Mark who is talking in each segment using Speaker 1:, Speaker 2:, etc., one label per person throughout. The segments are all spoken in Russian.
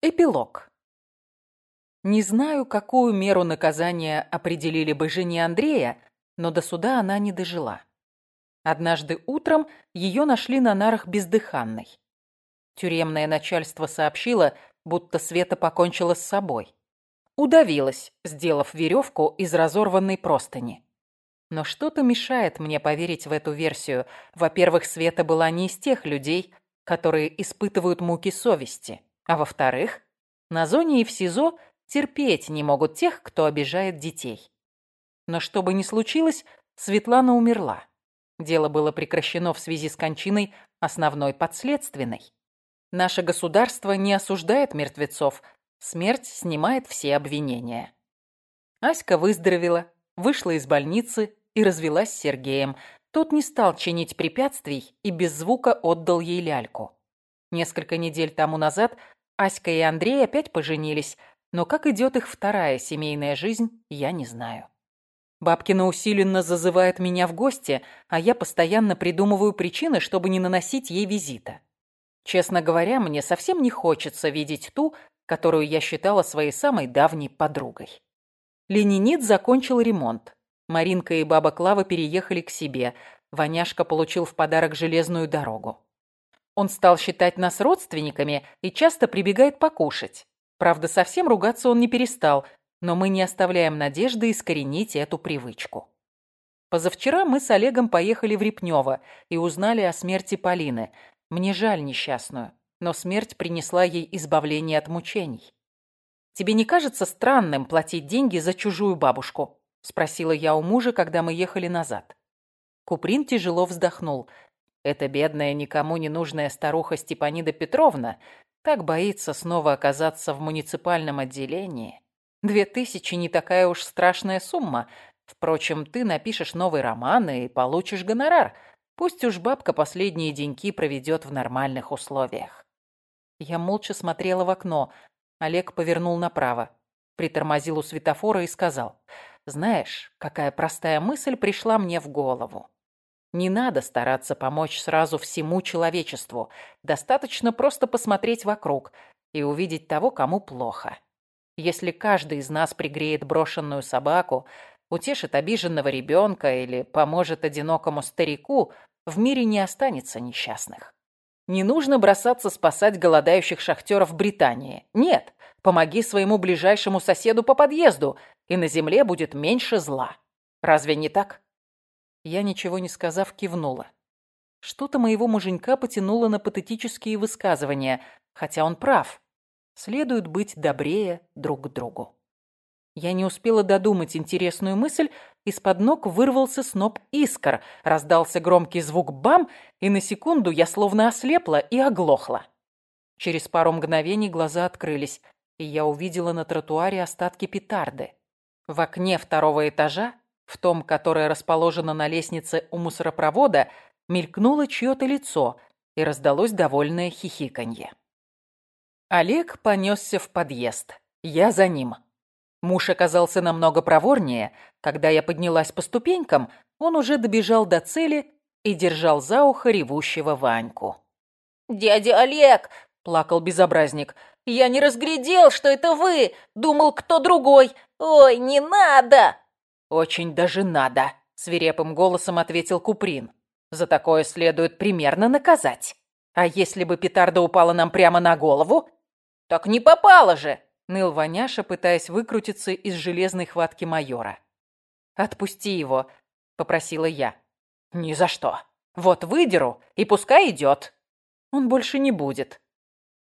Speaker 1: Эпилог. Не знаю, какую меру наказания определили бы жене Андрея, но до суда она не дожила. Однажды утром ее нашли на нарах бездыханной. Тюремное начальство сообщило, будто Света покончила с собой. Удавилась, сделав веревку из разорванной простыни. Но что-то мешает мне поверить в эту версию. Во-первых, Света была не из тех людей, которые испытывают муки совести. А во-вторых, на зоне и в СИЗО терпеть не могут тех, кто обижает детей. Но что бы ни случилось, Светлана умерла. Дело было прекращено в связи с кончиной основной подследственной. Наше государство не осуждает мертвецов, смерть снимает все обвинения. Аська выздоровела, вышла из больницы и развелась с Сергеем. Тот не стал чинить препятствий и без звука отдал ей ляльку. Несколько недель тому назад Аська и Андрей опять поженились, но как идет их вторая семейная жизнь, я не знаю. Бабкина усиленно зазывает меня в гости, а я постоянно придумываю причины, чтобы не наносить ей визита. Честно говоря, мне совсем не хочется видеть ту, которую я считала своей самой давней подругой. Ленинит закончил ремонт. Маринка и баба Клава переехали к себе. Ваняшка получил в подарок железную дорогу. Он стал считать нас родственниками и часто прибегает покушать. Правда, совсем ругаться он не перестал, но мы не оставляем надежды искоренить эту привычку. Позавчера мы с Олегом поехали в Репнёво и узнали о смерти Полины. Мне жаль несчастную, но смерть принесла ей избавление от мучений. «Тебе не кажется странным платить деньги за чужую бабушку?» – спросила я у мужа, когда мы ехали назад. Куприн тяжело вздохнул. Эта бедная, никому не нужная старуха Степанида Петровна так боится снова оказаться в муниципальном отделении. Две тысячи не такая уж страшная сумма. Впрочем, ты напишешь новый роман и получишь гонорар. Пусть уж бабка последние деньки проведет в нормальных условиях. Я молча смотрела в окно. Олег повернул направо, притормозил у светофора и сказал, «Знаешь, какая простая мысль пришла мне в голову. Не надо стараться помочь сразу всему человечеству. Достаточно просто посмотреть вокруг и увидеть того, кому плохо. Если каждый из нас пригреет брошенную собаку, утешит обиженного ребенка или поможет одинокому старику, в мире не останется несчастных. Не нужно бросаться спасать голодающих шахтеров Британии. Нет, помоги своему ближайшему соседу по подъезду, и на земле будет меньше зла. Разве не так? Я, ничего не сказав, кивнула. Что-то моего муженька потянуло на патетические высказывания, хотя он прав. Следует быть добрее друг к другу. Я не успела додумать интересную мысль, из-под ног вырвался сноп искр, раздался громкий звук «бам», и на секунду я словно ослепла и оглохла. Через пару мгновений глаза открылись, и я увидела на тротуаре остатки петарды. В окне второго этажа в том, которое расположено на лестнице у мусоропровода, мелькнуло чье-то лицо и раздалось довольное хихиканье. Олег понесся в подъезд. Я за ним. Муж оказался намного проворнее. Когда я поднялась по ступенькам, он уже добежал до цели и держал за ухо ревущего Ваньку.
Speaker 2: «Дядя Олег!» – плакал безобразник. «Я не разглядел, что это вы! Думал, кто другой! Ой, не надо!»
Speaker 1: «Очень даже надо», — свирепым голосом ответил Куприн. «За такое следует примерно наказать. А если бы петарда упала нам прямо на голову?»
Speaker 2: «Так не попало же!»
Speaker 1: — ныл Ваняша, пытаясь выкрутиться из железной хватки майора. «Отпусти его», — попросила я.
Speaker 2: «Ни за что. Вот выдеру, и пускай идет».
Speaker 1: «Он больше не будет».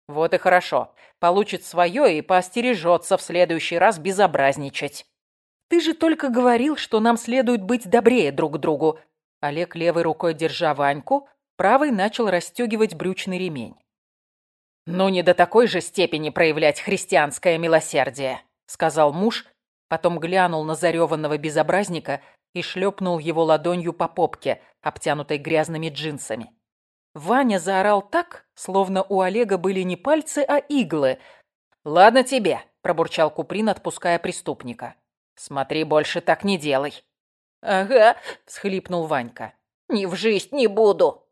Speaker 2: «Вот и хорошо. Получит свое и поостережется в следующий раз безобразничать».
Speaker 1: Ты же только говорил, что нам следует быть добрее друг к другу. Олег левой рукой держа Ваньку, правой начал расстегивать брючный ремень.
Speaker 2: «Ну, не до такой же степени проявлять христианское милосердие», сказал муж, потом глянул на зареванного безобразника и шлепнул его ладонью по попке, обтянутой грязными джинсами.
Speaker 1: Ваня заорал так, словно у Олега были не пальцы, а иглы.
Speaker 2: «Ладно тебе», – пробурчал Куприн, отпуская преступника. Смотри, больше так не делай.
Speaker 1: Ага, всхлипнул Ванька.
Speaker 2: Ни в жизнь не буду.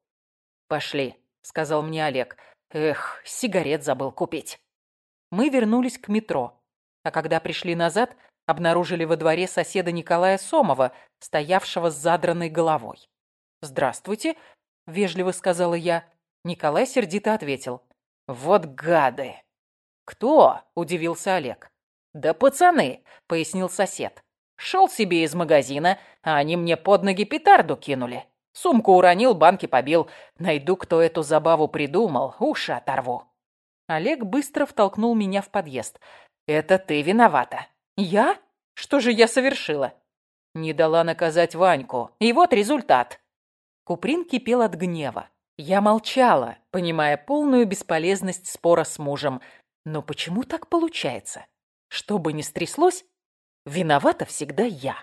Speaker 1: Пошли, сказал мне Олег. Эх, сигарет забыл купить. Мы вернулись к метро. А когда пришли назад, обнаружили во дворе соседа Николая Сомова, стоявшего с задранной головой. «Здравствуйте», — вежливо сказала я. Николай сердито ответил. «Вот гады!» «Кто?» — удивился Олег. «Да пацаны», — пояснил сосед. «Шел себе из магазина, а они мне под ноги петарду кинули. Сумку уронил, банки побил. Найду, кто эту забаву придумал, уши оторву». Олег быстро втолкнул меня в подъезд. «Это ты виновата». «Я? Что же я совершила?» Не дала наказать Ваньку. И вот результат. Куприн кипел от гнева. Я молчала, понимая полную бесполезность спора с мужем. Но почему так получается? Что бы ни стряслось, виновата всегда я.